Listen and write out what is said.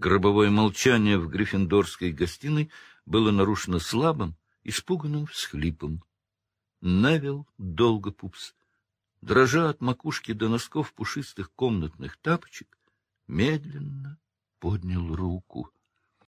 Гробовое молчание в гриффиндорской гостиной было нарушено слабым, испуганным всхлипом. Навел долго Пупс, дрожа от макушки до носков пушистых комнатных тапочек, медленно поднял руку.